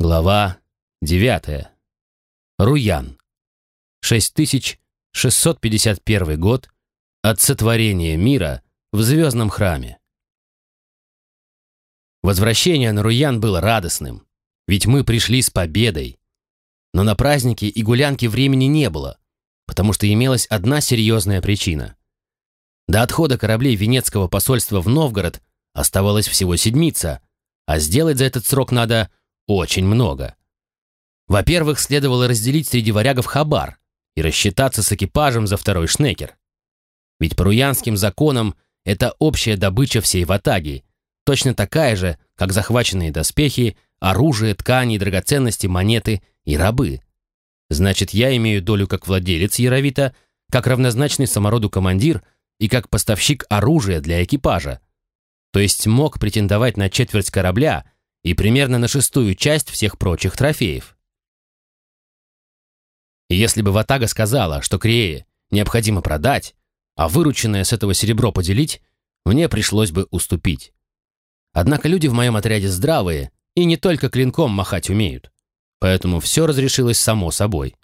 Глава 9. Руян. 6651 год от сотворения мира в звездном храме. Возвращение на Руян было радостным, ведь мы пришли с победой. Но на праздники и гулянки времени не было, потому что имелась одна серьезная причина. До отхода кораблей Венецкого посольства в Новгород оставалось всего седмица, а сделать за этот срок надо очень много. Во-первых, следовало разделить среди варягов хабар и рассчитаться с экипажем за второй шнекер. Ведь по руянским законам это общая добыча всей ватаги, точно такая же, как захваченные доспехи, оружие, ткани, драгоценности, монеты и рабы. Значит, я имею долю как владелец Яровита, как равнозначный самороду командир и как поставщик оружия для экипажа. То есть мог претендовать на четверть корабля – и примерно на шестую часть всех прочих трофеев. Если бы Ватага сказала, что Крее необходимо продать, а вырученное с этого серебро поделить, мне пришлось бы уступить. Однако люди в моем отряде здравые и не только клинком махать умеют. Поэтому все разрешилось само собой.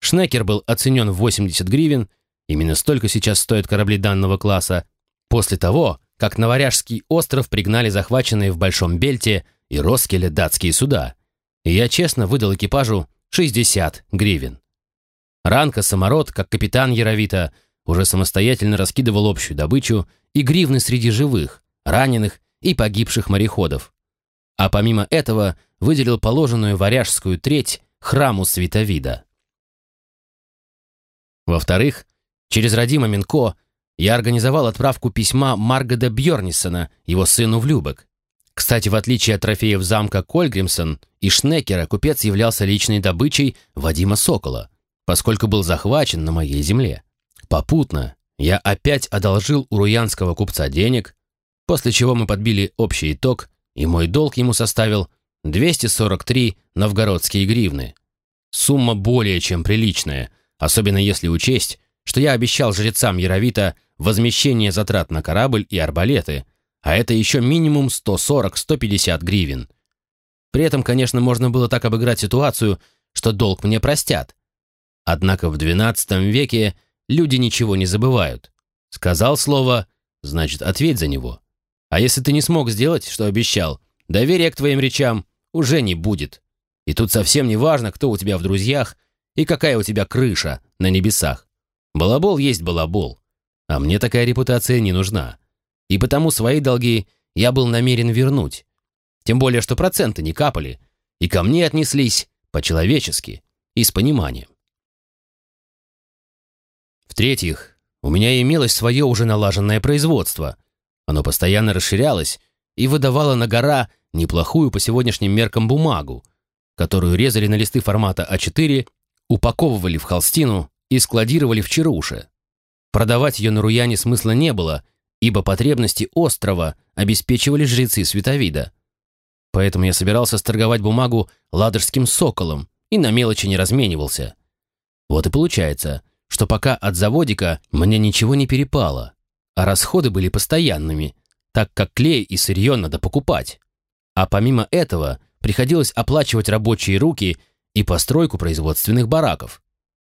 Шнекер был оценен в 80 гривен, именно столько сейчас стоят корабли данного класса, после того, как на Варяжский остров пригнали захваченные в Большом Бельте и Роскеле датские суда, и я честно выдал экипажу 60 гривен. Ранка Самород, как капитан Яровита, уже самостоятельно раскидывал общую добычу и гривны среди живых, раненых и погибших мореходов. А помимо этого выделил положенную варяжскую треть храму Световида. Во-вторых, через Радима Минко я организовал отправку письма Маргода Бьорнисона, его сыну в Любек, кстати, в отличие от трофеев замка Кольгримсон и Шнекера, купец являлся личной добычей Вадима Сокола, поскольку был захвачен на моей земле. Попутно я опять одолжил у руянского купца денег, после чего мы подбили общий итог, и мой долг ему составил 243 новгородские гривны. Сумма более чем приличная, особенно если учесть, что я обещал жрецам Яровита возмещение затрат на корабль и арбалеты – а это еще минимум 140-150 гривен. При этом, конечно, можно было так обыграть ситуацию, что долг мне простят. Однако в XII веке люди ничего не забывают. Сказал слово, значит, ответь за него. А если ты не смог сделать, что обещал, доверия к твоим речам уже не будет. И тут совсем не важно, кто у тебя в друзьях и какая у тебя крыша на небесах. Балабол есть балабол. А мне такая репутация не нужна и потому свои долги я был намерен вернуть. Тем более, что проценты не капали, и ко мне отнеслись по-человечески и с пониманием. В-третьих, у меня имелось свое уже налаженное производство. Оно постоянно расширялось и выдавало на гора неплохую по сегодняшним меркам бумагу, которую резали на листы формата А4, упаковывали в холстину и складировали в чаруше. Продавать ее на Руяне смысла не было – ибо потребности острова обеспечивали жрецы Световида. Поэтому я собирался сторговать бумагу ладожским соколом и на мелочи не разменивался. Вот и получается, что пока от заводика мне ничего не перепало, а расходы были постоянными, так как клей и сырье надо покупать. А помимо этого приходилось оплачивать рабочие руки и постройку производственных бараков.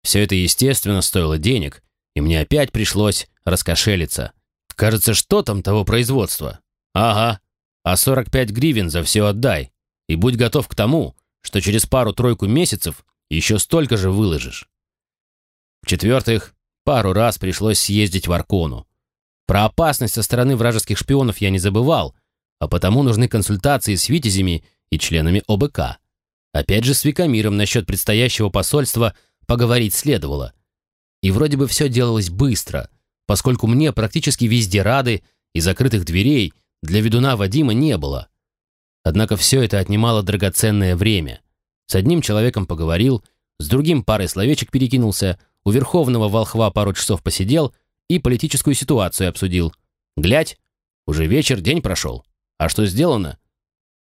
Все это, естественно, стоило денег, и мне опять пришлось раскошелиться – Кажется, что там того производства? Ага. А 45 гривен за все отдай. И будь готов к тому, что через пару-тройку месяцев еще столько же выложишь. В-четвертых, пару раз пришлось съездить в Аркону. Про опасность со стороны вражеских шпионов я не забывал, а потому нужны консультации с витязями и членами ОБК. Опять же, с Викамиром насчет предстоящего посольства поговорить следовало. И вроде бы все делалось быстро, поскольку мне практически везде рады и закрытых дверей для ведуна Вадима не было. Однако все это отнимало драгоценное время. С одним человеком поговорил, с другим парой словечек перекинулся, у верховного волхва пару часов посидел и политическую ситуацию обсудил. Глядь, уже вечер, день прошел. А что сделано?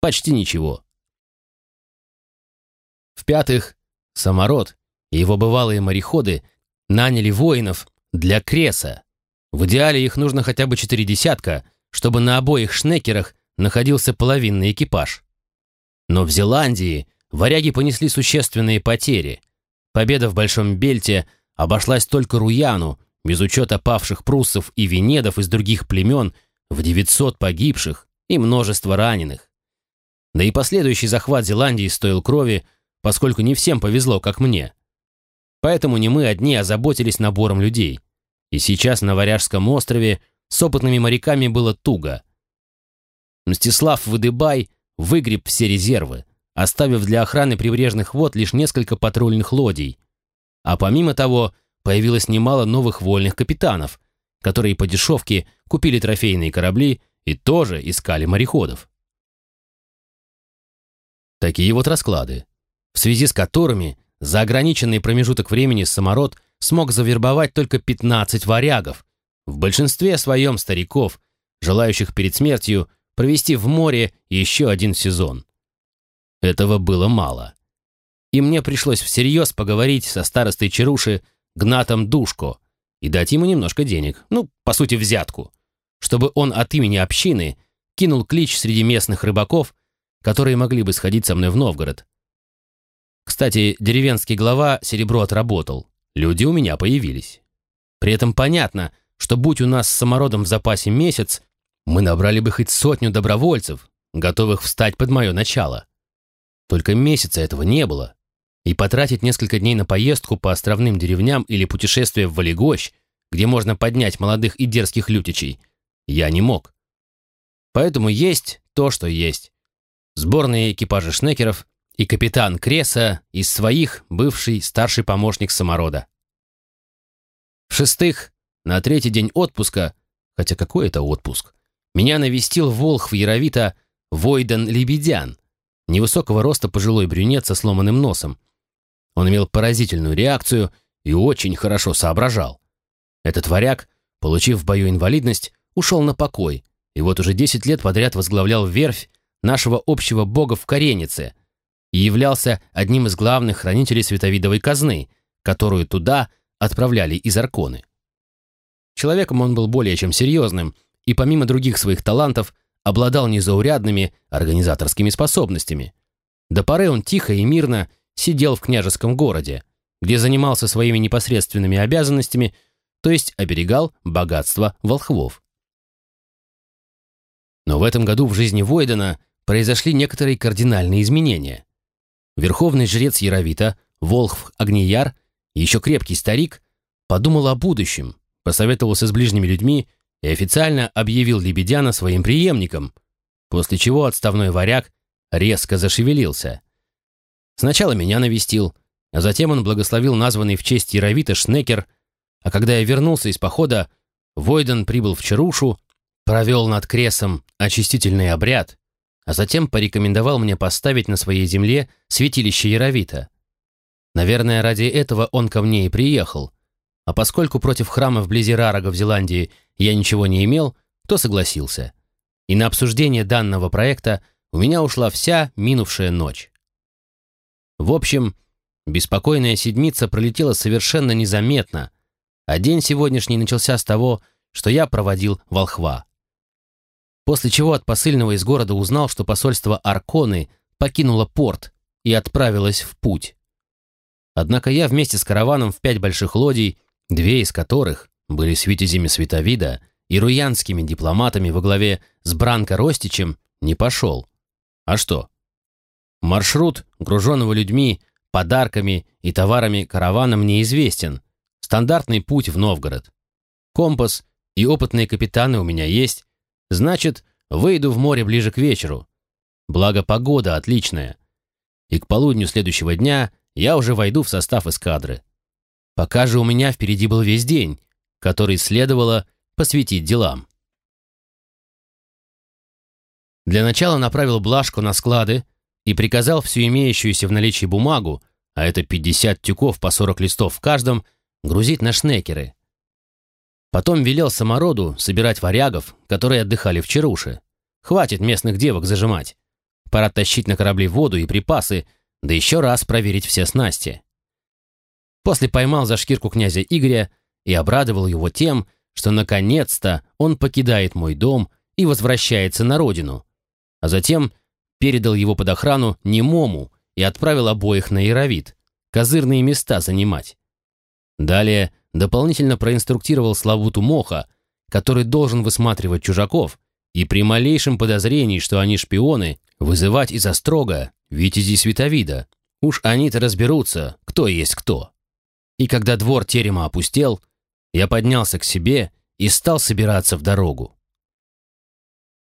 Почти ничего. В-пятых, Самород и его бывалые мореходы наняли воинов для Креса, в идеале их нужно хотя бы четыре десятка, чтобы на обоих шнекерах находился половинный экипаж. Но в Зеландии варяги понесли существенные потери. Победа в Большом Бельте обошлась только Руяну, без учета павших пруссов и венедов из других племен, в 900 погибших и множество раненых. Да и последующий захват Зеландии стоил крови, поскольку не всем повезло, как мне. Поэтому не мы одни озаботились набором людей. И сейчас на Варяжском острове с опытными моряками было туго. Мстислав Выдыбай выгреб все резервы, оставив для охраны прибрежных вод лишь несколько патрульных лодий. А помимо того, появилось немало новых вольных капитанов, которые по дешевке купили трофейные корабли и тоже искали мореходов. Такие вот расклады, в связи с которыми за ограниченный промежуток времени самород смог завербовать только 15 варягов, в большинстве своем стариков, желающих перед смертью провести в море еще один сезон. Этого было мало. И мне пришлось всерьез поговорить со старостой Чаруши Гнатом Душко и дать ему немножко денег, ну, по сути, взятку, чтобы он от имени общины кинул клич среди местных рыбаков, которые могли бы сходить со мной в Новгород. Кстати, деревенский глава серебро отработал, люди у меня появились. При этом понятно, что будь у нас с самородом в запасе месяц, мы набрали бы хоть сотню добровольцев, готовых встать под мое начало. Только месяца этого не было. И потратить несколько дней на поездку по островным деревням или путешествие в Валегощ, где можно поднять молодых и дерзких лютичей, я не мог. Поэтому есть то, что есть. Сборные экипажи шнекеров и капитан Креса из своих бывший старший помощник саморода. В-шестых, на третий день отпуска, хотя какой это отпуск, меня навестил Волх в Яровита Войден Лебедян, невысокого роста пожилой брюнет со сломанным носом. Он имел поразительную реакцию и очень хорошо соображал. Этот варяг, получив в бою инвалидность, ушел на покой, и вот уже 10 лет подряд возглавлял верфь нашего общего бога в Каренице и являлся одним из главных хранителей световидовой казны, которую туда отправляли из Арконы. Человеком он был более чем серьезным, и помимо других своих талантов обладал незаурядными организаторскими способностями. До поры он тихо и мирно сидел в княжеском городе, где занимался своими непосредственными обязанностями, то есть оберегал богатство волхвов. Но в этом году в жизни Войдена произошли некоторые кардинальные изменения. Верховный жрец Яровита, Волхв Огнияр, еще крепкий старик, подумал о будущем, посоветовался с ближними людьми и официально объявил Лебедяна своим преемником, после чего отставной варяг резко зашевелился. Сначала меня навестил, а затем он благословил названный в честь Яровита Шнекер, а когда я вернулся из похода, Войден прибыл в Чарушу, провел над Кресом очистительный обряд, а затем порекомендовал мне поставить на своей земле святилище Яровита. Наверное, ради этого он ко мне и приехал, а поскольку против храма вблизи Рарага в Зеландии я ничего не имел, то согласился. И на обсуждение данного проекта у меня ушла вся минувшая ночь. В общем, беспокойная седмица пролетела совершенно незаметно, а день сегодняшний начался с того, что я проводил волхва. После чего от посыльного из города узнал, что посольство Арконы покинуло порт и отправилось в путь. Однако я вместе с караваном в пять больших лодий две из которых были с Световида и руянскими дипломатами во главе с Бранко Ростичем, не пошел. А что? Маршрут, груженного людьми, подарками и товарами каравана мне известен. Стандартный путь в Новгород. Компас и опытные капитаны у меня есть. Значит, выйду в море ближе к вечеру. Благо, погода отличная. И к полудню следующего дня я уже войду в состав эскадры. Пока же у меня впереди был весь день, который следовало посвятить делам. Для начала направил Блашку на склады и приказал всю имеющуюся в наличии бумагу, а это 50 тюков по 40 листов в каждом, грузить на шнекеры. Потом велел самороду собирать варягов, которые отдыхали в Чаруше. Хватит местных девок зажимать. Пора тащить на корабли воду и припасы, да еще раз проверить все снасти. После поймал за шкирку князя Игоря и обрадовал его тем, что наконец-то он покидает мой дом и возвращается на родину. А затем передал его под охрану немому и отправил обоих на Яровит, козырные места занимать. Далее дополнительно проинструктировал Славуту Моха, который должен высматривать чужаков и при малейшем подозрении, что они шпионы, вызывать из Острога Витязи Световида. Уж они-то разберутся, кто есть кто. И когда двор терема опустел, я поднялся к себе и стал собираться в дорогу.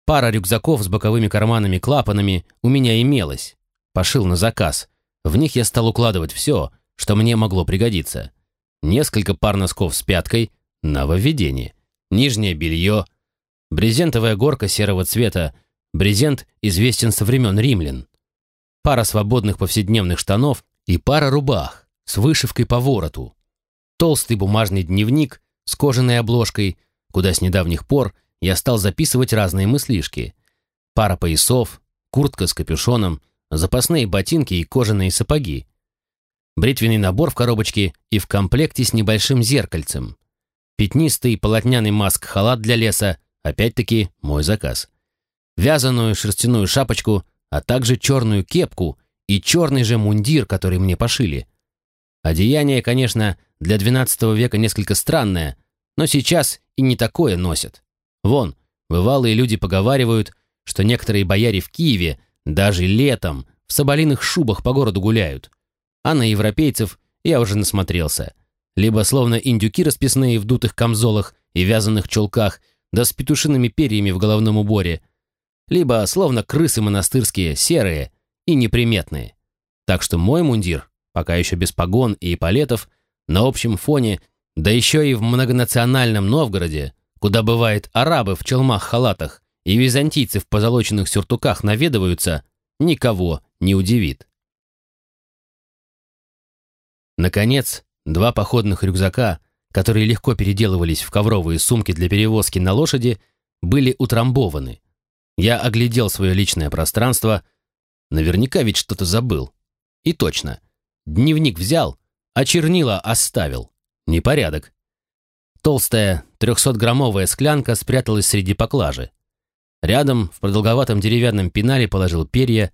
Пара рюкзаков с боковыми карманами-клапанами у меня имелась. Пошил на заказ. В них я стал укладывать все, что мне могло пригодиться. Несколько пар носков с пяткой, нововведение. Нижнее белье, брезентовая горка серого цвета, брезент известен со времен римлян. Пара свободных повседневных штанов и пара рубах с вышивкой по вороту. Толстый бумажный дневник с кожаной обложкой, куда с недавних пор – я стал записывать разные мыслишки. Пара поясов, куртка с капюшоном, запасные ботинки и кожаные сапоги. Бритвенный набор в коробочке и в комплекте с небольшим зеркальцем. Пятнистый полотняный маск-халат для леса, опять-таки мой заказ. Вязаную шерстяную шапочку, а также черную кепку и черный же мундир, который мне пошили. Одеяние, конечно, для XII века несколько странное, но сейчас и не такое носят. Вон, бывалые люди поговаривают, что некоторые бояре в Киеве даже летом в соболиных шубах по городу гуляют. А на европейцев я уже насмотрелся. Либо словно индюки расписные в дутых камзолах и вязаных чулках, да с петушиными перьями в головном уборе, либо словно крысы монастырские, серые и неприметные. Так что мой мундир, пока еще без погон и эполетов, на общем фоне, да еще и в многонациональном Новгороде, куда бывает арабы в челмах-халатах и византийцы в позолоченных сюртуках наведываются, никого не удивит. Наконец, два походных рюкзака, которые легко переделывались в ковровые сумки для перевозки на лошади, были утрамбованы. Я оглядел свое личное пространство. Наверняка ведь что-то забыл. И точно. Дневник взял, а чернила оставил. Непорядок. Толстая, трехсотграммовая склянка спряталась среди поклажи. Рядом, в продолговатом деревянном пенале положил перья,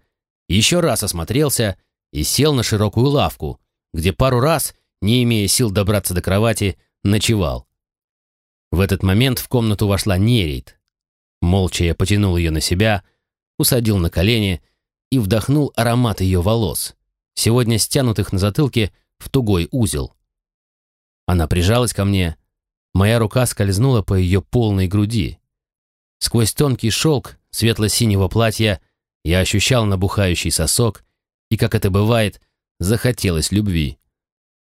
еще раз осмотрелся и сел на широкую лавку, где пару раз, не имея сил добраться до кровати, ночевал. В этот момент в комнату вошла Нерейт. Молча я потянул ее на себя, усадил на колени и вдохнул аромат ее волос, сегодня стянутых на затылке в тугой узел. Она прижалась ко мне, Моя рука скользнула по ее полной груди. Сквозь тонкий шелк светло-синего платья я ощущал набухающий сосок, и, как это бывает, захотелось любви.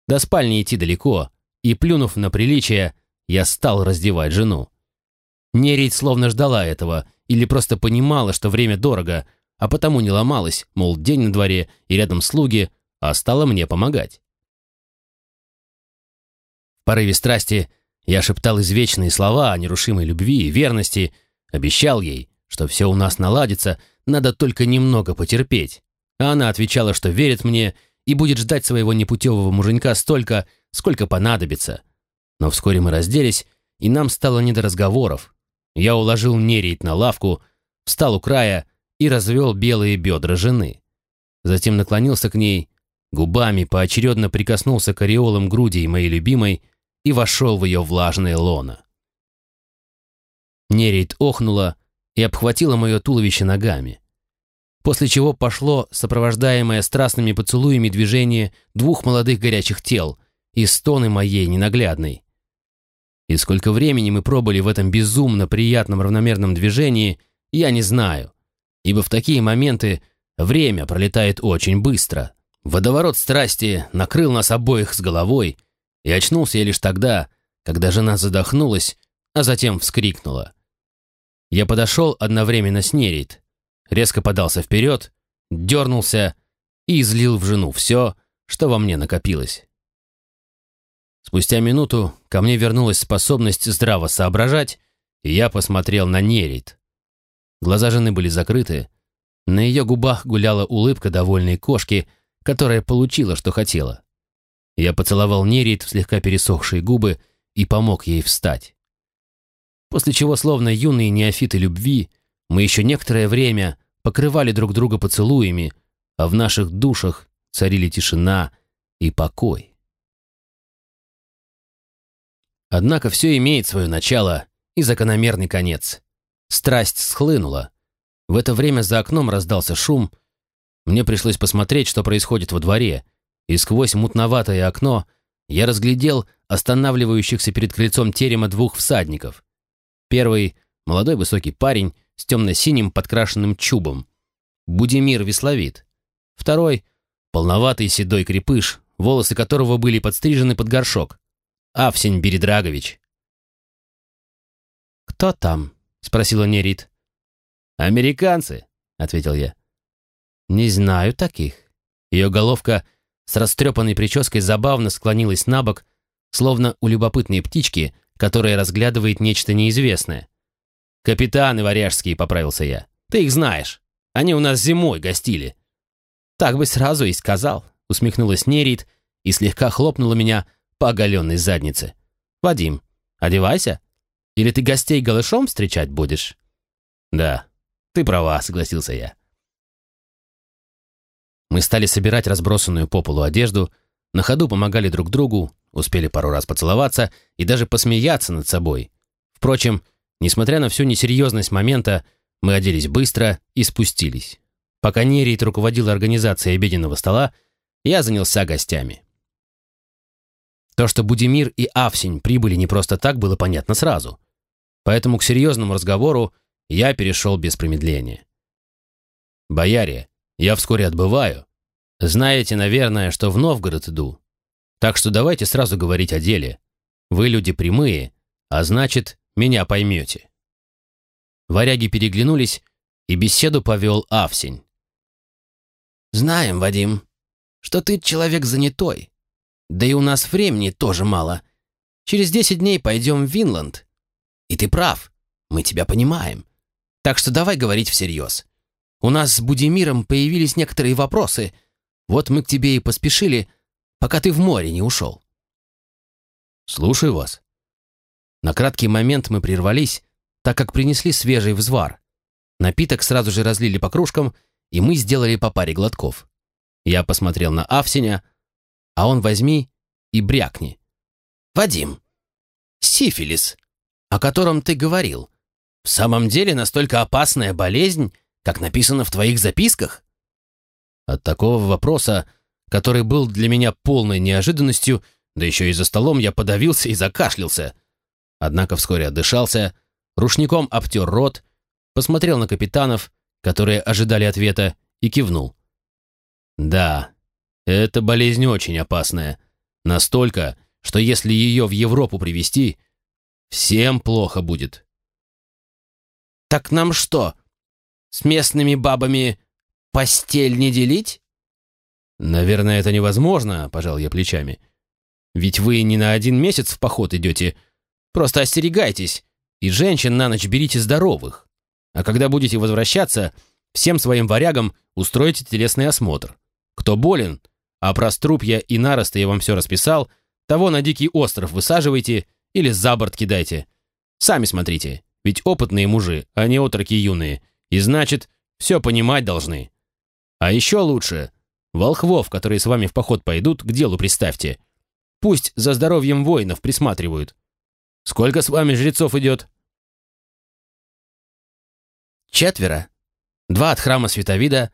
До спальни идти далеко, и, плюнув на приличие, я стал раздевать жену. Нерить словно ждала этого, или просто понимала, что время дорого, а потому не ломалась, мол, день на дворе и рядом слуги, а стала мне помогать. В порыве страсти я шептал извечные слова о нерушимой любви и верности, обещал ей, что все у нас наладится, надо только немного потерпеть. А она отвечала, что верит мне и будет ждать своего непутевого муженька столько, сколько понадобится. Но вскоре мы разделись, и нам стало не до разговоров. Я уложил Нерейт на лавку, встал у края и развел белые бедра жены. Затем наклонился к ней, губами поочередно прикоснулся к ореолам груди моей любимой, и вошел в ее влажное лоно. Нерейт охнула и обхватила мое туловище ногами, после чего пошло сопровождаемое страстными поцелуями движение двух молодых горячих тел и стоны моей ненаглядной. И сколько времени мы пробыли в этом безумно приятном равномерном движении, я не знаю, ибо в такие моменты время пролетает очень быстро. Водоворот страсти накрыл нас обоих с головой, и очнулся я лишь тогда, когда жена задохнулась, а затем вскрикнула. Я подошел одновременно с Нерит, резко подался вперед, дернулся и излил в жену все, что во мне накопилось. Спустя минуту ко мне вернулась способность здраво соображать, и я посмотрел на Нерит. Глаза жены были закрыты, на ее губах гуляла улыбка довольной кошки, которая получила, что хотела. Я поцеловал Нерит в слегка пересохшие губы и помог ей встать. После чего, словно юные неофиты любви, мы еще некоторое время покрывали друг друга поцелуями, а в наших душах царили тишина и покой. Однако все имеет свое начало и закономерный конец. Страсть схлынула. В это время за окном раздался шум. Мне пришлось посмотреть, что происходит во дворе, и сквозь мутноватое окно я разглядел останавливающихся перед крыльцом терема двух всадников. Первый — молодой высокий парень с темно-синим подкрашенным чубом. Будимир Весловит. Второй — полноватый седой крепыш, волосы которого были подстрижены под горшок. Авсень Бередрагович. «Кто там?» — спросила Нерит. «Американцы», — ответил я. «Не знаю таких». Ее головка с растрепанной прической забавно склонилась на бок, словно у любопытной птички, которая разглядывает нечто неизвестное. «Капитаны варяжские», — поправился я. «Ты их знаешь. Они у нас зимой гостили». «Так бы сразу и сказал», — усмехнулась Нерит и слегка хлопнула меня по оголенной заднице. «Вадим, одевайся. Или ты гостей голышом встречать будешь?» «Да, ты права», — согласился я. Мы стали собирать разбросанную по полу одежду, на ходу помогали друг другу, успели пару раз поцеловаться и даже посмеяться над собой. Впрочем, несмотря на всю несерьезность момента, мы оделись быстро и спустились. Пока Нерит руководила организацией обеденного стола, я занялся гостями. То, что Будимир и Авсень прибыли не просто так, было понятно сразу. Поэтому к серьезному разговору я перешел без промедления. «Бояре, я вскоре отбываю. Знаете, наверное, что в Новгород иду. Так что давайте сразу говорить о деле. Вы люди прямые, а значит, меня поймете». Варяги переглянулись, и беседу повел Авсень. «Знаем, Вадим, что ты человек занятой. Да и у нас времени тоже мало. Через десять дней пойдем в Винланд. И ты прав, мы тебя понимаем. Так что давай говорить всерьез. У нас с Будимиром появились некоторые вопросы. Вот мы к тебе и поспешили, пока ты в море не ушел. Слушаю вас. На краткий момент мы прервались, так как принесли свежий взвар. Напиток сразу же разлили по кружкам, и мы сделали по паре глотков. Я посмотрел на Авсеня, а он возьми и брякни. «Вадим, сифилис, о котором ты говорил, в самом деле настолько опасная болезнь, как написано в твоих записках?» От такого вопроса, который был для меня полной неожиданностью, да еще и за столом я подавился и закашлялся. Однако вскоре отдышался, рушником обтер рот, посмотрел на капитанов, которые ожидали ответа, и кивнул. «Да, эта болезнь очень опасная. Настолько, что если ее в Европу привезти, всем плохо будет. Так нам что, с местными бабами постель не делить? Наверное, это невозможно, пожал я плечами. Ведь вы не на один месяц в поход идете. Просто остерегайтесь, и женщин на ночь берите здоровых. А когда будете возвращаться, всем своим варягам устройте телесный осмотр. Кто болен, а про струпья и наросты я вам все расписал, того на дикий остров высаживайте или за борт кидайте. Сами смотрите, ведь опытные мужи, а не отроки юные, и значит, все понимать должны. А еще лучше, волхвов, которые с вами в поход пойдут, к делу приставьте. Пусть за здоровьем воинов присматривают. Сколько с вами жрецов идет? Четверо. Два от храма Световида,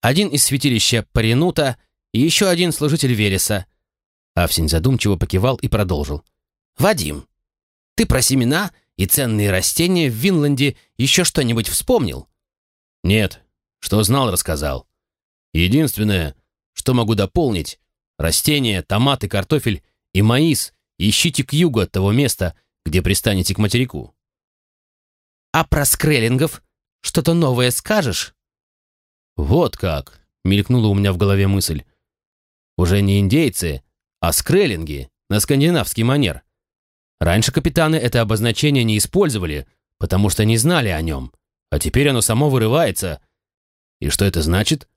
один из святилища Паринута и еще один служитель Велеса». Авсень задумчиво покивал и продолжил. «Вадим, ты про семена и ценные растения в Винланде еще что-нибудь вспомнил?» «Нет. Что знал, рассказал. Единственное, что могу дополнить, растения, томаты, картофель и маис ищите к югу от того места, где пристанете к материку». «А про скреллингов что-то новое скажешь?» «Вот как!» — мелькнула у меня в голове мысль. Уже не индейцы, а скреллинги на скандинавский манер. Раньше капитаны это обозначение не использовали, потому что не знали о нем, а теперь оно само вырывается. И что это значит?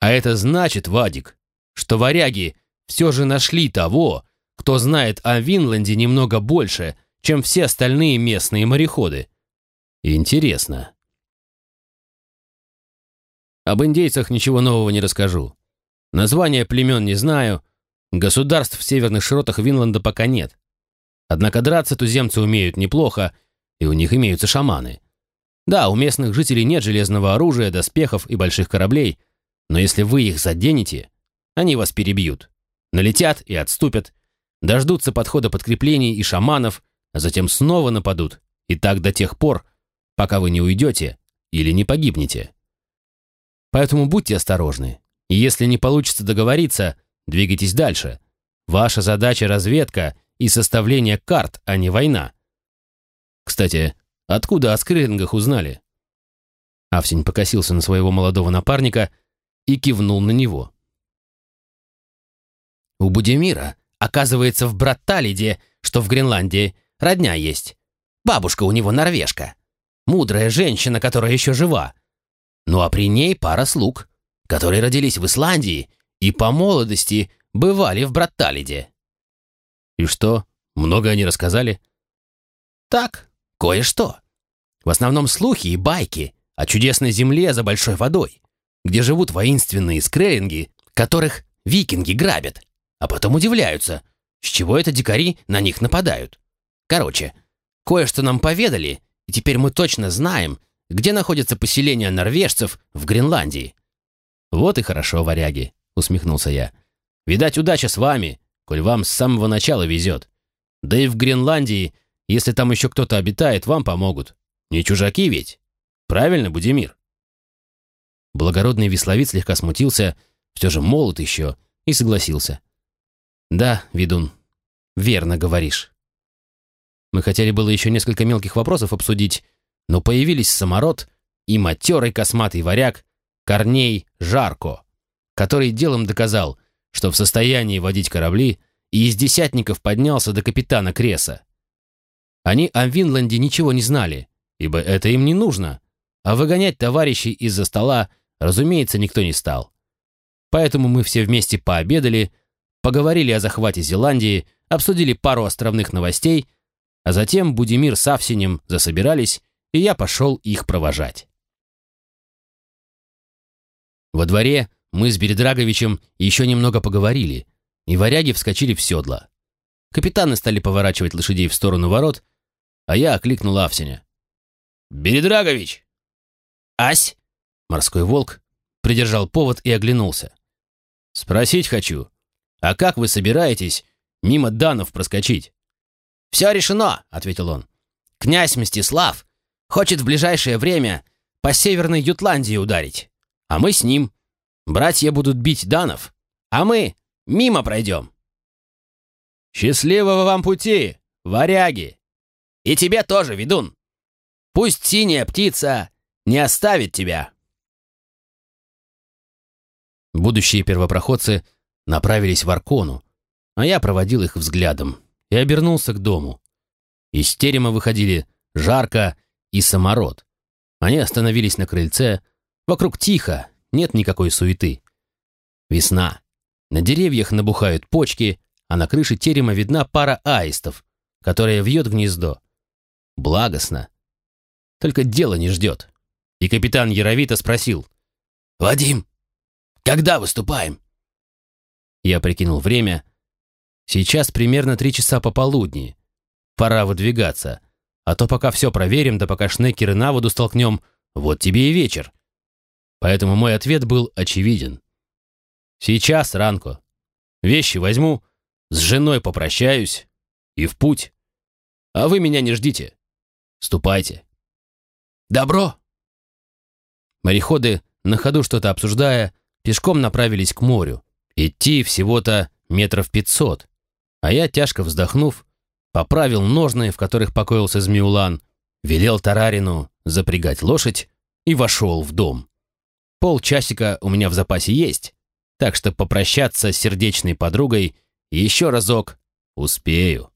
А это значит, Вадик, что варяги все же нашли того, кто знает о Винланде немного больше, чем все остальные местные мореходы. Интересно. Об индейцах ничего нового не расскажу. Названия племен не знаю, государств в северных широтах Винланда пока нет. Однако драться туземцы умеют неплохо, и у них имеются шаманы. Да, у местных жителей нет железного оружия, доспехов и больших кораблей, но если вы их заденете, они вас перебьют. Налетят и отступят, дождутся подхода подкреплений и шаманов, а затем снова нападут, и так до тех пор, пока вы не уйдете или не погибнете. Поэтому будьте осторожны, и если не получится договориться, двигайтесь дальше. Ваша задача — разведка и составление карт, а не война. Кстати, откуда о скрингах узнали? Авсень покосился на своего молодого напарника и кивнул на него. У Будимира, оказывается, в Братталиде, что в Гренландии, родня есть. Бабушка у него норвежка. Мудрая женщина, которая еще жива. Ну а при ней пара слуг, которые родились в Исландии и по молодости бывали в Братталиде. И что, много они рассказали? Так, кое-что. В основном слухи и байки о чудесной земле за большой водой, где живут воинственные скреллинги, которых викинги грабят, а потом удивляются, с чего это дикари на них нападают. Короче, кое-что нам поведали, и теперь мы точно знаем, где находится поселение норвежцев в Гренландии. «Вот и хорошо, варяги», — усмехнулся я. «Видать, удача с вами, коль вам с самого начала везет. Да и в Гренландии, если там еще кто-то обитает, вам помогут. Не чужаки ведь? Правильно, Будимир?» Благородный весловит слегка смутился, все же молод еще, и согласился. «Да, ведун, верно говоришь». Мы хотели было еще несколько мелких вопросов обсудить, но появились самород и матерый косматый варяг Корней Жарко, который делом доказал, что в состоянии водить корабли и из десятников поднялся до капитана Креса. Они о Винланде ничего не знали, ибо это им не нужно, а выгонять товарищей из-за стола, разумеется, никто не стал. Поэтому мы все вместе пообедали, поговорили о захвате Зеландии, обсудили пару островных новостей, а затем Будимир с Авсинем засобирались, и я пошел их провожать. Во дворе мы с Бередраговичем еще немного поговорили, и варяги вскочили в седла. Капитаны стали поворачивать лошадей в сторону ворот, а я окликнул Авсеня. «Бередрагович!» «Ась!» Морской волк придержал повод и оглянулся. «Спросить хочу, а как вы собираетесь мимо данов проскочить?» «Все решено», — ответил он. «Князь Мстислав хочет в ближайшее время по Северной Ютландии ударить а мы с ним. Братья будут бить данов, а мы мимо пройдем. Счастливого вам пути, варяги! И тебе тоже, ведун! Пусть синяя птица не оставит тебя!» Будущие первопроходцы направились в Аркону, а я проводил их взглядом и обернулся к дому. Из терема выходили Жарко и Самород. Они остановились на крыльце, Вокруг тихо, нет никакой суеты. Весна. На деревьях набухают почки, а на крыше терема видна пара аистов, которая вьет гнездо. Благостно. Только дело не ждет. И капитан Яровито спросил. «Вадим, когда выступаем?» Я прикинул время. Сейчас примерно три часа пополудни. Пора выдвигаться. А то пока все проверим, да пока шнекеры на воду столкнем, вот тебе и вечер. Поэтому мой ответ был очевиден. Сейчас, Ранко. Вещи возьму, с женой попрощаюсь и в путь. А вы меня не ждите. Ступайте. Добро. Мореходы, на ходу что-то обсуждая, пешком направились к морю. Идти всего-то метров пятьсот. А я, тяжко вздохнув, поправил ножны, в которых покоился Змеулан, велел Тарарину запрягать лошадь и вошел в дом. Полчасика у меня в запасе есть, так что попрощаться с сердечной подругой еще разок успею.